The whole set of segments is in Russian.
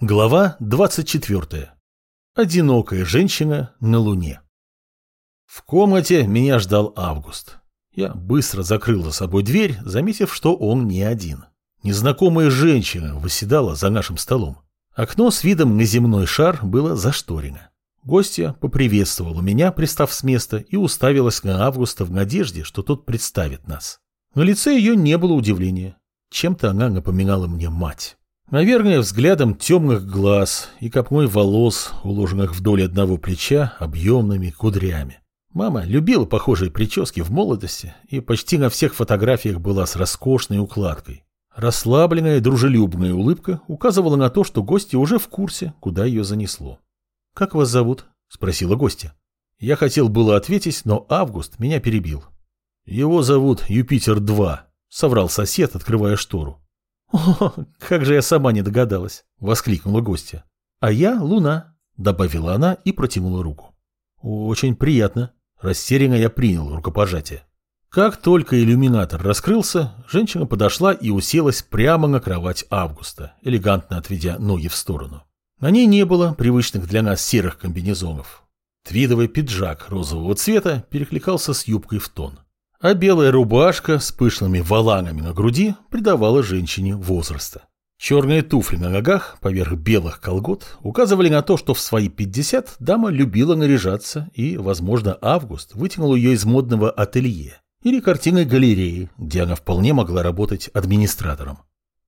Глава 24. Одинокая женщина на Луне. В комнате меня ждал Август. Я быстро закрыл за собой дверь, заметив, что он не один. Незнакомая женщина восседала за нашим столом. Окно с видом на земной шар было зашторено. Гостья поприветствовала меня, пристав с места, и уставилась на Августа в надежде, что тот представит нас. На лице ее не было удивления. Чем-то она напоминала мне мать. Наверное, взглядом темных глаз и копной волос, уложенных вдоль одного плеча объемными кудрями. Мама любила похожие прически в молодости и почти на всех фотографиях была с роскошной укладкой. Расслабленная дружелюбная улыбка указывала на то, что гости уже в курсе, куда ее занесло. «Как вас зовут?» – спросила гостья. Я хотел было ответить, но Август меня перебил. «Его зовут Юпитер-2», – соврал сосед, открывая штору. «О, как же я сама не догадалась!» — воскликнула гостья. «А я Луна», — добавила она и протянула руку. «Очень приятно». Растерянно я принял рукопожатие. Как только иллюминатор раскрылся, женщина подошла и уселась прямо на кровать Августа, элегантно отведя ноги в сторону. На ней не было привычных для нас серых комбинезонов. Твидовый пиджак розового цвета перекликался с юбкой в тон а белая рубашка с пышными валанами на груди придавала женщине возраста. Черные туфли на ногах поверх белых колгот указывали на то, что в свои 50 дама любила наряжаться, и, возможно, Август вытянул ее из модного ателье или картинной галереи, где она вполне могла работать администратором.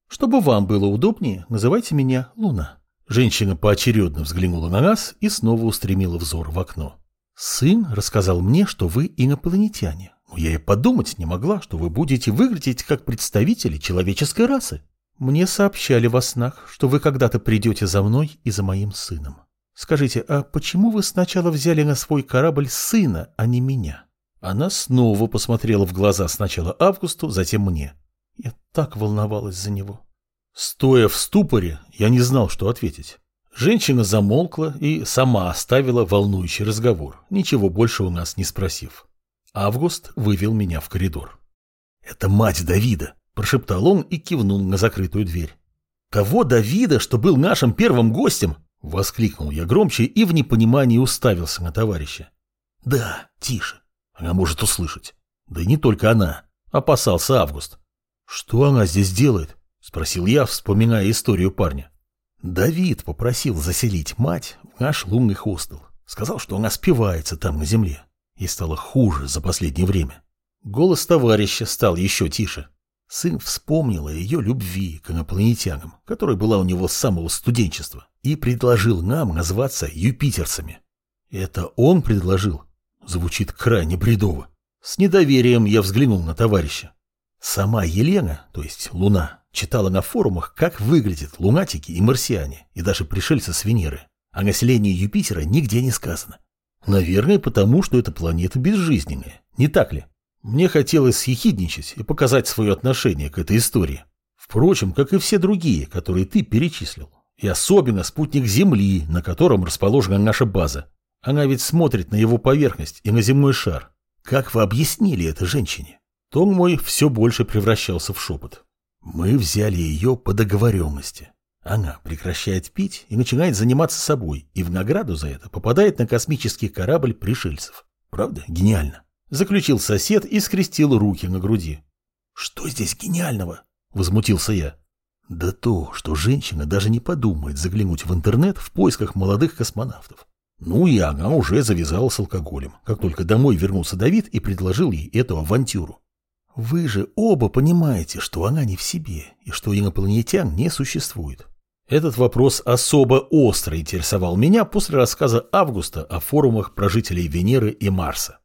Чтобы вам было удобнее, называйте меня Луна. Женщина поочередно взглянула на нас и снова устремила взор в окно. Сын рассказал мне, что вы инопланетяне. Я и подумать не могла, что вы будете выглядеть как представители человеческой расы. Мне сообщали во снах, что вы когда-то придете за мной и за моим сыном. Скажите, а почему вы сначала взяли на свой корабль сына, а не меня? Она снова посмотрела в глаза сначала Августу, затем мне. Я так волновалась за него. Стоя в ступоре, я не знал, что ответить. Женщина замолкла и сама оставила волнующий разговор, ничего больше у нас не спросив. Август вывел меня в коридор. «Это мать Давида», – прошептал он и кивнул на закрытую дверь. «Того Давида, что был нашим первым гостем?» – воскликнул я громче и в непонимании уставился на товарища. «Да, тише. Она может услышать. Да и не только она», – опасался Август. «Что она здесь делает?» – спросил я, вспоминая историю парня. Давид попросил заселить мать в наш лунный хостел. Сказал, что она спивается там на земле. И стало хуже за последнее время. Голос товарища стал еще тише. Сын вспомнил о ее любви к инопланетянам, которая была у него с самого студенчества, и предложил нам назваться юпитерцами. Это он предложил? Звучит крайне бредово. С недоверием я взглянул на товарища. Сама Елена, то есть Луна, читала на форумах, как выглядят лунатики и марсиане, и даже пришельцы с Венеры. О населении Юпитера нигде не сказано. Наверное, потому что эта планета безжизненная, не так ли? Мне хотелось съехидничать и показать свое отношение к этой истории. Впрочем, как и все другие, которые ты перечислил. И особенно спутник Земли, на котором расположена наша база. Она ведь смотрит на его поверхность и на земной шар. Как вы объяснили это женщине? Тон мой все больше превращался в шепот. Мы взяли ее по договоренности. Она прекращает пить и начинает заниматься собой, и в награду за это попадает на космический корабль пришельцев. Правда? Гениально. Заключил сосед и скрестил руки на груди. Что здесь гениального? Возмутился я. Да то, что женщина даже не подумает заглянуть в интернет в поисках молодых космонавтов. Ну и она уже завязала с алкоголем, как только домой вернулся Давид и предложил ей эту авантюру. Вы же оба понимаете, что она не в себе, и что инопланетян не существует. Этот вопрос особо остро интересовал меня после рассказа Августа о форумах про жителей Венеры и Марса.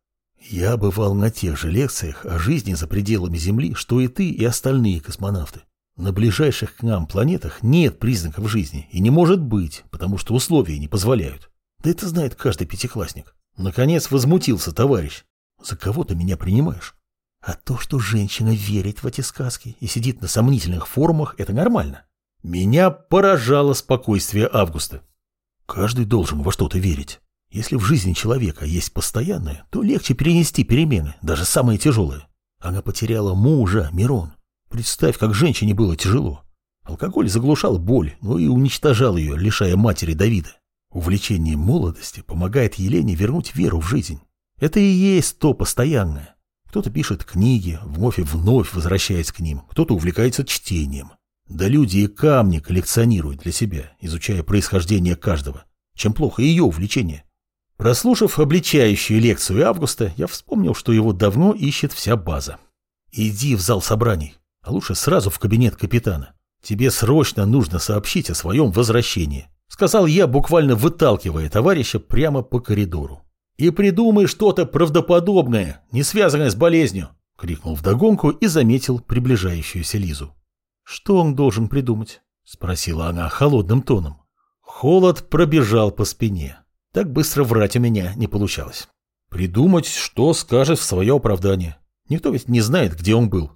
Я бывал на тех же лекциях о жизни за пределами Земли, что и ты, и остальные космонавты. На ближайших к нам планетах нет признаков жизни и не может быть, потому что условия не позволяют. Да это знает каждый пятиклассник. Наконец возмутился товарищ. За кого ты меня принимаешь? А то, что женщина верит в эти сказки и сидит на сомнительных форумах, это нормально. Меня поражало спокойствие Августа. Каждый должен во что-то верить. Если в жизни человека есть постоянное, то легче перенести перемены, даже самые тяжелые. Она потеряла мужа, Мирон. Представь, как женщине было тяжело. Алкоголь заглушал боль, но и уничтожал ее, лишая матери Давида. Увлечение молодости помогает Елене вернуть веру в жизнь. Это и есть то постоянное. Кто-то пишет книги, вновь и вновь возвращаясь к ним, кто-то увлекается чтением. Да люди и камни коллекционируют для себя, изучая происхождение каждого. Чем плохо ее увлечение. Прослушав обличающую лекцию Августа, я вспомнил, что его давно ищет вся база. «Иди в зал собраний, а лучше сразу в кабинет капитана. Тебе срочно нужно сообщить о своем возвращении», сказал я, буквально выталкивая товарища прямо по коридору. «И придумай что-то правдоподобное, не связанное с болезнью!» — крикнул вдогонку и заметил приближающуюся Лизу. «Что он должен придумать?» — спросила она холодным тоном. Холод пробежал по спине. Так быстро врать у меня не получалось. Придумать, что скажет в свое оправдание. Никто ведь не знает, где он был.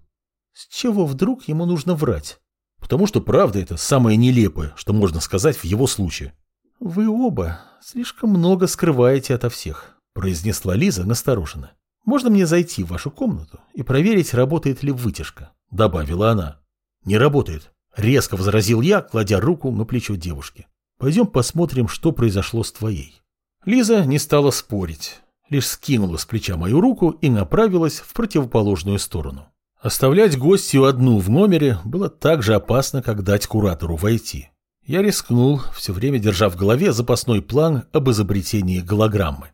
С чего вдруг ему нужно врать? Потому что правда это самое нелепое, что можно сказать в его случае. «Вы оба слишком много скрываете ото всех», – произнесла Лиза настороженно. «Можно мне зайти в вашу комнату и проверить, работает ли вытяжка?» – добавила она. «Не работает», – резко возразил я, кладя руку на плечо девушки. «Пойдем посмотрим, что произошло с твоей». Лиза не стала спорить, лишь скинула с плеча мою руку и направилась в противоположную сторону. Оставлять гостью одну в номере было так же опасно, как дать куратору войти. Я рискнул, все время держа в голове запасной план об изобретении голограммы.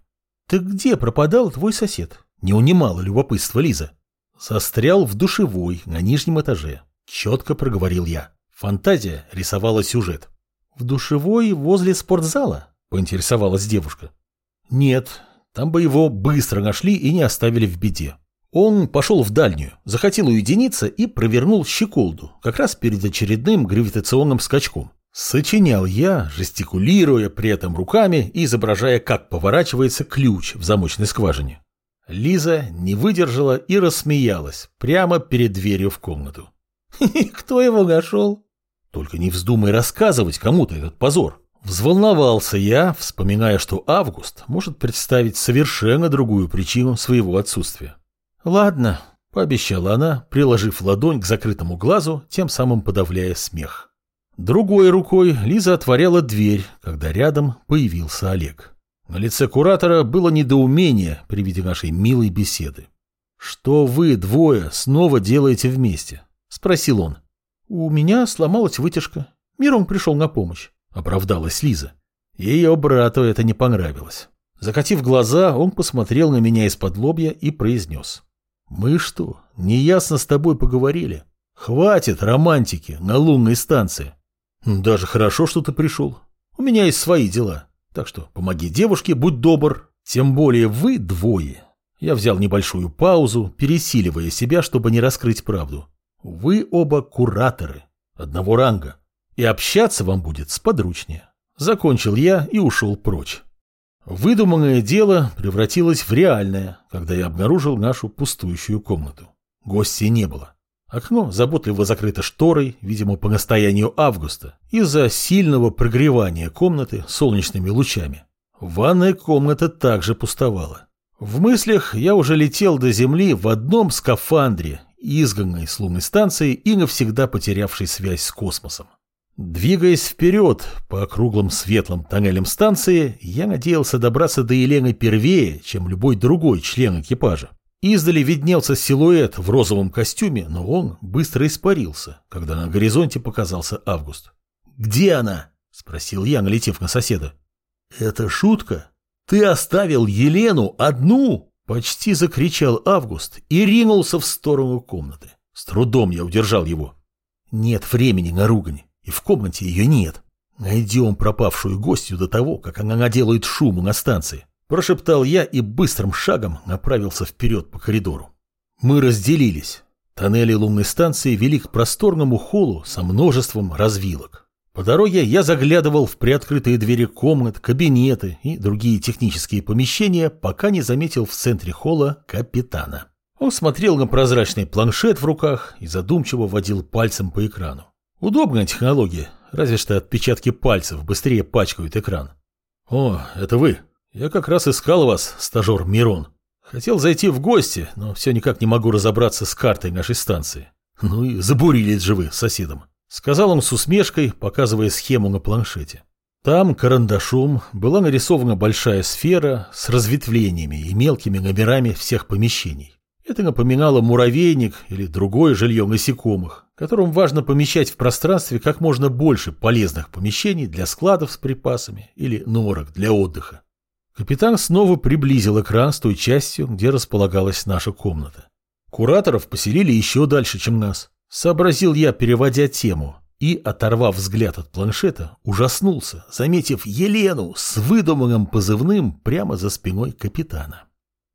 «Ты где пропадал твой сосед?» Не унимала любопытство Лиза. Застрял в душевой на нижнем этаже. Четко проговорил я. Фантазия рисовала сюжет. «В душевой возле спортзала?» Поинтересовалась девушка. «Нет, там бы его быстро нашли и не оставили в беде. Он пошел в дальнюю, захотел уединиться и провернул щеколду, как раз перед очередным гравитационным скачком. Сочинял я, жестикулируя при этом руками и изображая, как поворачивается ключ в замочной скважине. Лиза не выдержала и рассмеялась прямо перед дверью в комнату. «Кто его нашел?» «Только не вздумай рассказывать кому-то этот позор». Взволновался я, вспоминая, что Август может представить совершенно другую причину своего отсутствия. «Ладно», — пообещала она, приложив ладонь к закрытому глазу, тем самым подавляя смех. Другой рукой Лиза отворяла дверь, когда рядом появился Олег. На лице куратора было недоумение при виде нашей милой беседы. «Что вы двое снова делаете вместе?» — спросил он. «У меня сломалась вытяжка. Мирон пришел на помощь», — оправдалась Лиза. Ее брату это не понравилось. Закатив глаза, он посмотрел на меня из-под лобья и произнес. Мы что, неясно с тобой поговорили? Хватит романтики на лунной станции. Даже хорошо, что ты пришел. У меня есть свои дела. Так что помоги девушке, будь добр. Тем более вы двое. Я взял небольшую паузу, пересиливая себя, чтобы не раскрыть правду. Вы оба кураторы, одного ранга. И общаться вам будет сподручнее. Закончил я и ушел прочь. Выдуманное дело превратилось в реальное, когда я обнаружил нашу пустующую комнату. Гостей не было. Окно заботливо закрыто шторой, видимо, по настоянию августа, из-за сильного прогревания комнаты солнечными лучами. Ванная комната также пустовала. В мыслях я уже летел до земли в одном скафандре, изгнанной с лунной станции и навсегда потерявшей связь с космосом. Двигаясь вперед по округлым светлым тоннелям станции, я надеялся добраться до Елены первее, чем любой другой член экипажа. Издали виднелся силуэт в розовом костюме, но он быстро испарился, когда на горизонте показался Август. «Где она?» – спросил я, налетев на соседа. «Это шутка? Ты оставил Елену одну?» – почти закричал Август и ринулся в сторону комнаты. С трудом я удержал его. «Нет времени на ругань и в комнате ее нет. Найдем пропавшую гостью до того, как она наделает шуму на станции. Прошептал я и быстрым шагом направился вперед по коридору. Мы разделились. Тоннели лунной станции вели к просторному холлу со множеством развилок. По дороге я заглядывал в приоткрытые двери комнат, кабинеты и другие технические помещения, пока не заметил в центре холла капитана. Он смотрел на прозрачный планшет в руках и задумчиво водил пальцем по экрану. Удобная технология, разве что отпечатки пальцев быстрее пачкают экран. О, это вы. Я как раз искал вас, стажер Мирон. Хотел зайти в гости, но все никак не могу разобраться с картой нашей станции. Ну и забурились же вы с соседом. Сказал он с усмешкой, показывая схему на планшете. Там карандашом была нарисована большая сфера с разветвлениями и мелкими номерами всех помещений. Это напоминало муравейник или другое жилье насекомых, которым важно помещать в пространстве как можно больше полезных помещений для складов с припасами или норок для отдыха. Капитан снова приблизил экран с той частью, где располагалась наша комната. Кураторов поселили еще дальше, чем нас. Сообразил я, переводя тему, и, оторвав взгляд от планшета, ужаснулся, заметив Елену с выдуманным позывным прямо за спиной капитана.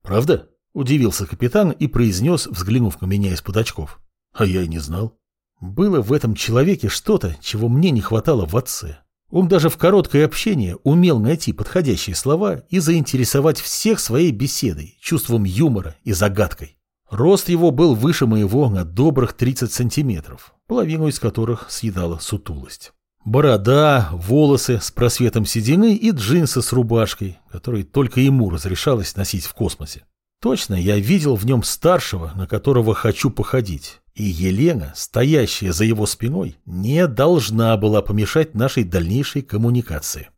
«Правда?» – удивился капитан и произнес, взглянув на меня из-под очков. «А я и не знал. Было в этом человеке что-то, чего мне не хватало в отце. Он даже в короткое общение умел найти подходящие слова и заинтересовать всех своей беседой, чувством юмора и загадкой. Рост его был выше моего на добрых 30 сантиметров, половину из которых съедала сутулость. Борода, волосы с просветом седины и джинсы с рубашкой, которые только ему разрешалось носить в космосе. Точно, я видел в нем старшего, на которого хочу походить. И Елена, стоящая за его спиной, не должна была помешать нашей дальнейшей коммуникации.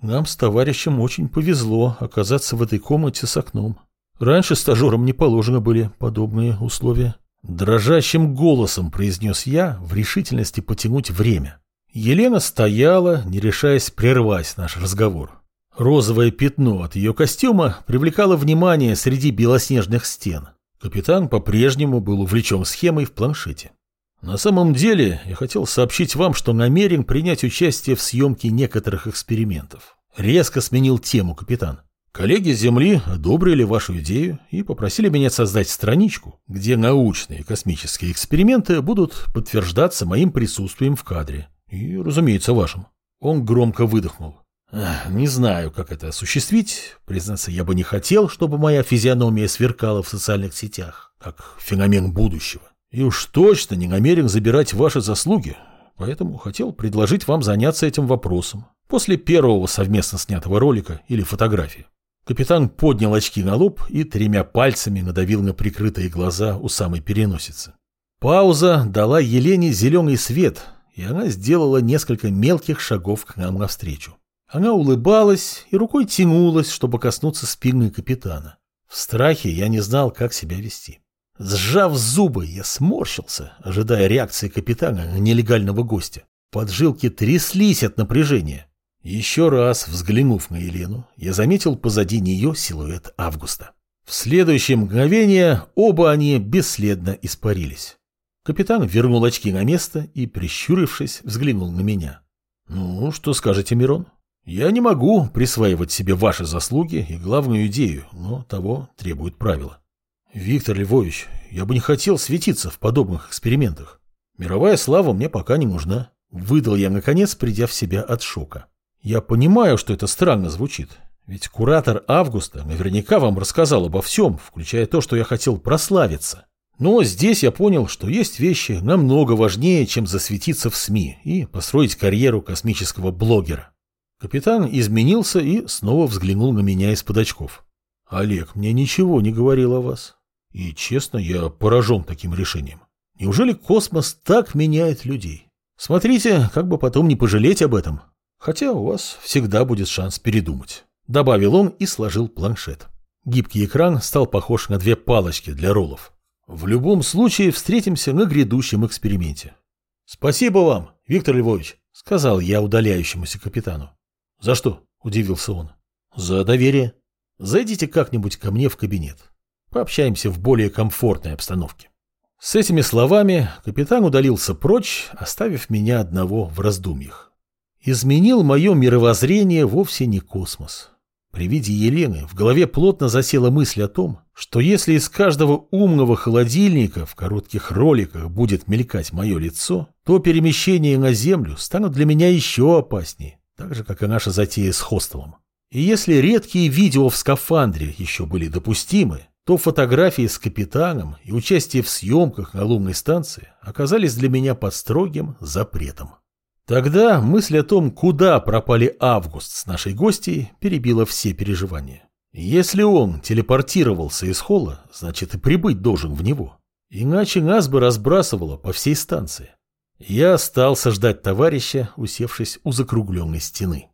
Нам с товарищем очень повезло оказаться в этой комнате с окном. Раньше стажерам не положено были подобные условия. Дрожащим голосом произнес я в решительности потянуть время. Елена стояла, не решаясь прервать наш разговор. Розовое пятно от ее костюма привлекало внимание среди белоснежных стен. Капитан по-прежнему был увлечен схемой в планшете. На самом деле, я хотел сообщить вам, что намерен принять участие в съемке некоторых экспериментов. Резко сменил тему капитан. Коллеги Земли одобрили вашу идею и попросили меня создать страничку, где научные космические эксперименты будут подтверждаться моим присутствием в кадре. И, разумеется, вашим. Он громко выдохнул. Не знаю, как это осуществить. Признаться, я бы не хотел, чтобы моя физиономия сверкала в социальных сетях, как феномен будущего. И уж точно не намерен забирать ваши заслуги, поэтому хотел предложить вам заняться этим вопросом после первого совместно снятого ролика или фотографии. Капитан поднял очки на лоб и тремя пальцами надавил на прикрытые глаза у самой переносицы. Пауза дала Елене зеленый свет, и она сделала несколько мелких шагов к нам навстречу. Она улыбалась и рукой тянулась, чтобы коснуться спины капитана. В страхе я не знал, как себя вести. Сжав зубы, я сморщился, ожидая реакции капитана на нелегального гостя. Поджилки тряслись от напряжения. Еще раз взглянув на Елену, я заметил позади нее силуэт Августа. В следующее мгновение оба они бесследно испарились. Капитан вернул очки на место и, прищурившись, взглянул на меня. «Ну, что скажете, Мирон? Я не могу присваивать себе ваши заслуги и главную идею, но того требует правила. Виктор Львович, я бы не хотел светиться в подобных экспериментах. Мировая слава мне пока не нужна». Выдал я, наконец, придя в себя от шока. Я понимаю, что это странно звучит. Ведь куратор Августа наверняка вам рассказал обо всем, включая то, что я хотел прославиться. Но здесь я понял, что есть вещи намного важнее, чем засветиться в СМИ и построить карьеру космического блогера. Капитан изменился и снова взглянул на меня из-под очков. «Олег, мне ничего не говорил о вас. И, честно, я поражен таким решением. Неужели космос так меняет людей? Смотрите, как бы потом не пожалеть об этом. Хотя у вас всегда будет шанс передумать. Добавил он и сложил планшет. Гибкий экран стал похож на две палочки для роллов. В любом случае встретимся на грядущем эксперименте. Спасибо вам, Виктор Львович, сказал я удаляющемуся капитану. За что? Удивился он. За доверие. Зайдите как-нибудь ко мне в кабинет. Пообщаемся в более комфортной обстановке. С этими словами капитан удалился прочь, оставив меня одного в раздумьях. Изменил мое мировоззрение вовсе не космос. При виде Елены в голове плотно засела мысль о том, что если из каждого умного холодильника в коротких роликах будет мелькать мое лицо, то перемещения на Землю станут для меня еще опаснее, так же, как и наша затея с хостелом. И если редкие видео в скафандре еще были допустимы, то фотографии с капитаном и участие в съемках на лунной станции оказались для меня под строгим запретом. Тогда мысль о том, куда пропали Август с нашей гостьей, перебила все переживания. Если он телепортировался из холла, значит и прибыть должен в него. Иначе нас бы разбрасывало по всей станции. Я остался ждать товарища, усевшись у закругленной стены.